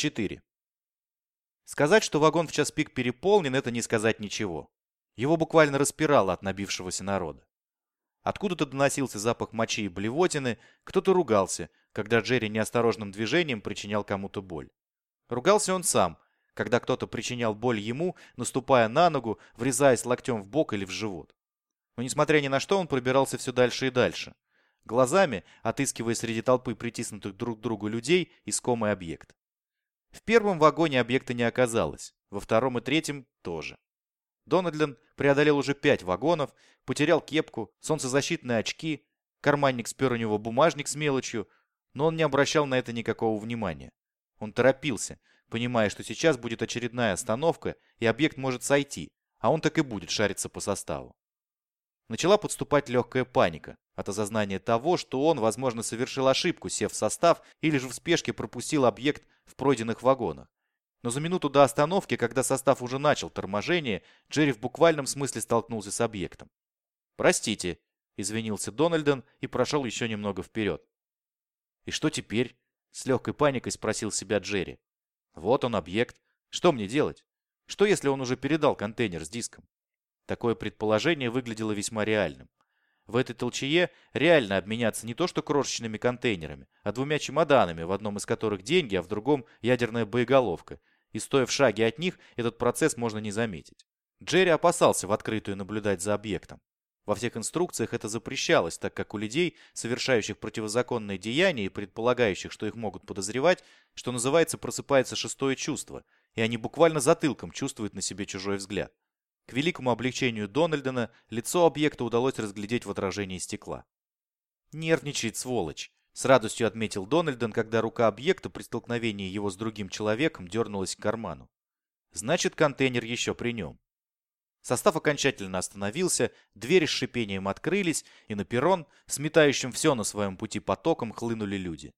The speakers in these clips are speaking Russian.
4. Сказать, что вагон в час пик переполнен, это не сказать ничего. Его буквально распирало от набившегося народа. Откуда-то доносился запах мочи и блевотины, кто-то ругался, когда Джерри неосторожным движением причинял кому-то боль. Ругался он сам, когда кто-то причинял боль ему, наступая на ногу, врезаясь локтем в бок или в живот. Но несмотря ни на что, он пробирался все дальше и дальше. Глазами, отыскивая среди толпы притиснутых друг к другу людей, искомый объект. В первом вагоне объекта не оказалось, во втором и третьем тоже. Дональден преодолел уже пять вагонов, потерял кепку, солнцезащитные очки, карманник спер у него бумажник с мелочью, но он не обращал на это никакого внимания. Он торопился, понимая, что сейчас будет очередная остановка, и объект может сойти, а он так и будет шариться по составу. Начала подступать легкая паника от осознания того, что он, возможно, совершил ошибку, сев в состав, или же в спешке пропустил объект в пройденных вагонах. Но за минуту до остановки, когда состав уже начал торможение, Джерри в буквальном смысле столкнулся с объектом. «Простите», — извинился Дональден и прошел еще немного вперед. «И что теперь?» — с легкой паникой спросил себя Джерри. «Вот он, объект. Что мне делать? Что, если он уже передал контейнер с диском?» Такое предположение выглядело весьма реальным. В этой толчее реально обменяться не то что крошечными контейнерами, а двумя чемоданами, в одном из которых деньги, а в другом ядерная боеголовка, и стоя в шаге от них, этот процесс можно не заметить. Джерри опасался в открытую наблюдать за объектом. Во всех инструкциях это запрещалось, так как у людей, совершающих противозаконные деяния и предполагающих, что их могут подозревать, что называется, просыпается шестое чувство, и они буквально затылком чувствуют на себе чужой взгляд. К великому облегчению Дональдена лицо объекта удалось разглядеть в отражении стекла. «Нервничает, сволочь!» С радостью отметил Дональден, когда рука объекта при столкновении его с другим человеком дернулась к карману. Значит, контейнер еще при нем. Состав окончательно остановился, двери с шипением открылись, и на перрон, сметающим все на своем пути потоком, хлынули люди.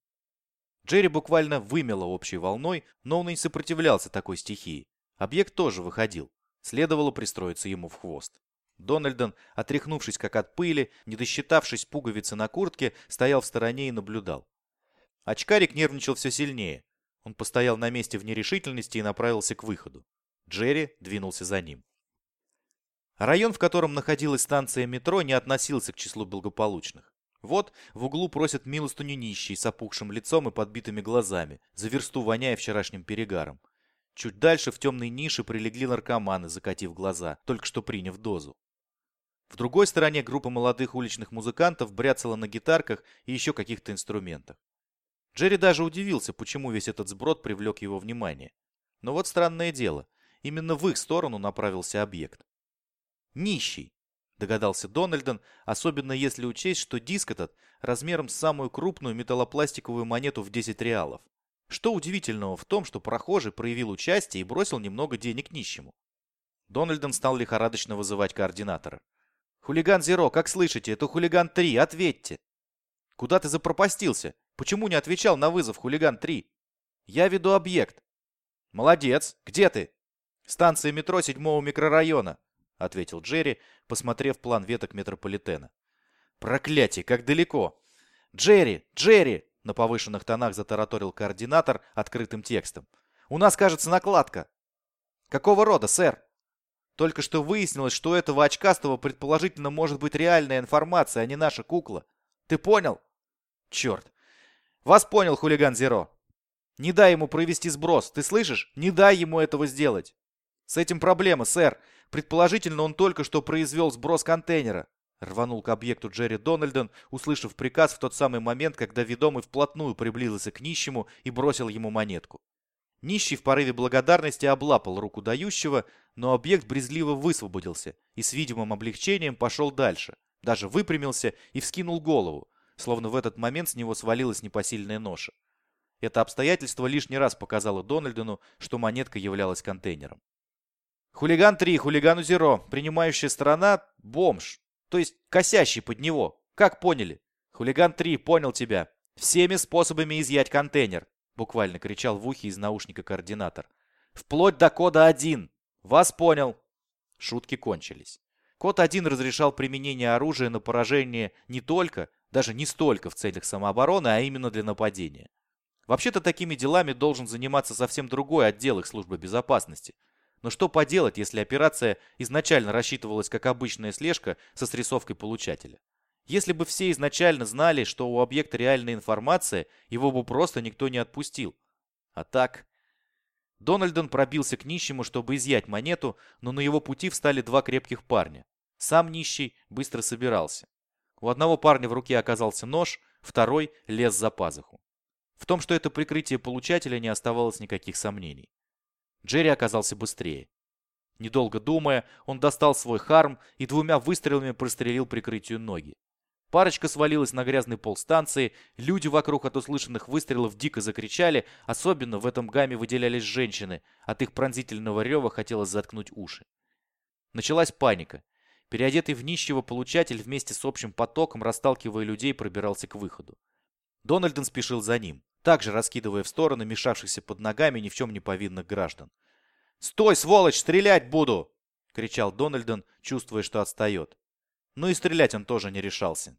Джерри буквально вымело общей волной, но он и не сопротивлялся такой стихии. Объект тоже выходил. Следовало пристроиться ему в хвост. Дональдон, отряхнувшись как от пыли, не досчитавшись пуговицы на куртке, стоял в стороне и наблюдал. Очкарик нервничал все сильнее. Он постоял на месте в нерешительности и направился к выходу. Джерри двинулся за ним. Район, в котором находилась станция метро, не относился к числу благополучных. Вот в углу просят милостыню нищий с опухшим лицом и подбитыми глазами, за версту воняя вчерашним перегаром. Чуть дальше в темной нише прилегли наркоманы, закатив глаза, только что приняв дозу. В другой стороне группа молодых уличных музыкантов бряцала на гитарках и еще каких-то инструментах. Джерри даже удивился, почему весь этот сброд привлек его внимание. Но вот странное дело, именно в их сторону направился объект. «Нищий», — догадался Дональден, особенно если учесть, что диск этот размером с самую крупную металлопластиковую монету в 10 реалов. Что удивительного в том, что прохожий проявил участие и бросил немного денег нищему? Дональден стал лихорадочно вызывать координатора. «Хулиган Зеро, как слышите, это хулиган 3, ответьте!» «Куда ты запропастился? Почему не отвечал на вызов хулиган 3?» «Я веду объект». «Молодец! Где ты?» «Станция метро седьмого микрорайона», — ответил Джерри, посмотрев план веток метрополитена. «Проклятие, как далеко!» «Джерри! Джерри!» На повышенных тонах затараторил координатор открытым текстом. «У нас, кажется, накладка». «Какого рода, сэр?» «Только что выяснилось, что у этого очкастого предположительно может быть реальная информация, а не наша кукла. Ты понял?» «Черт! Вас понял, хулиган Зеро. Не дай ему провести сброс, ты слышишь? Не дай ему этого сделать. С этим проблема, сэр. Предположительно, он только что произвел сброс контейнера. Рванул к объекту Джерри Дональден, услышав приказ в тот самый момент, когда ведомый вплотную приблизился к нищему и бросил ему монетку. Нищий в порыве благодарности облапал руку дающего, но объект брезгливо высвободился и с видимым облегчением пошел дальше, даже выпрямился и вскинул голову, словно в этот момент с него свалилась непосильная ноша. Это обстоятельство лишний раз показало Дональдену, что монетка являлась контейнером. Хулиган 3, хулигану Зеро, принимающая сторона – бомж, то есть косящий под него. Как поняли? Хулиган 3 понял тебя. Всеми способами изъять контейнер. Буквально кричал в ухе из наушника координатор. Вплоть до кода 1. Вас понял. Шутки кончились. Код 1 разрешал применение оружия на поражение не только, даже не столько в целях самообороны, а именно для нападения. Вообще-то такими делами должен заниматься совсем другой отдел их службы безопасности. Но что поделать, если операция изначально рассчитывалась как обычная слежка со срисовкой получателя? Если бы все изначально знали, что у объекта реальная информация, его бы просто никто не отпустил. А так... Дональдон пробился к нищему, чтобы изъять монету, но на его пути встали два крепких парня. Сам нищий быстро собирался. У одного парня в руке оказался нож, второй лез за пазуху. В том, что это прикрытие получателя, не оставалось никаких сомнений. Джерри оказался быстрее. Недолго думая, он достал свой харм и двумя выстрелами прострелил прикрытию ноги. Парочка свалилась на грязный пол станции, люди вокруг от услышанных выстрелов дико закричали, особенно в этом гамме выделялись женщины, от их пронзительного рева хотелось заткнуть уши. Началась паника. Переодетый в нищего получатель вместе с общим потоком, расталкивая людей, пробирался к выходу. Дональден спешил за ним, также раскидывая в стороны мешавшихся под ногами ни в чем не повинных граждан. «Стой, сволочь, стрелять буду!» — кричал Дональден, чувствуя, что отстает. Но и стрелять он тоже не решался.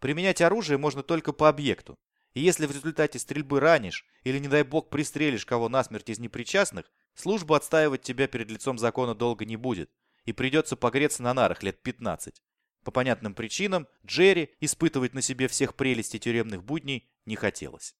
Применять оружие можно только по объекту. И если в результате стрельбы ранишь или, не дай бог, пристрелишь кого насмерть из непричастных, служба отстаивать тебя перед лицом закона долго не будет, и придется погреться на нарах лет 15. По понятным причинам Джерри испытывать на себе всех прелестей тюремных будней не хотелось.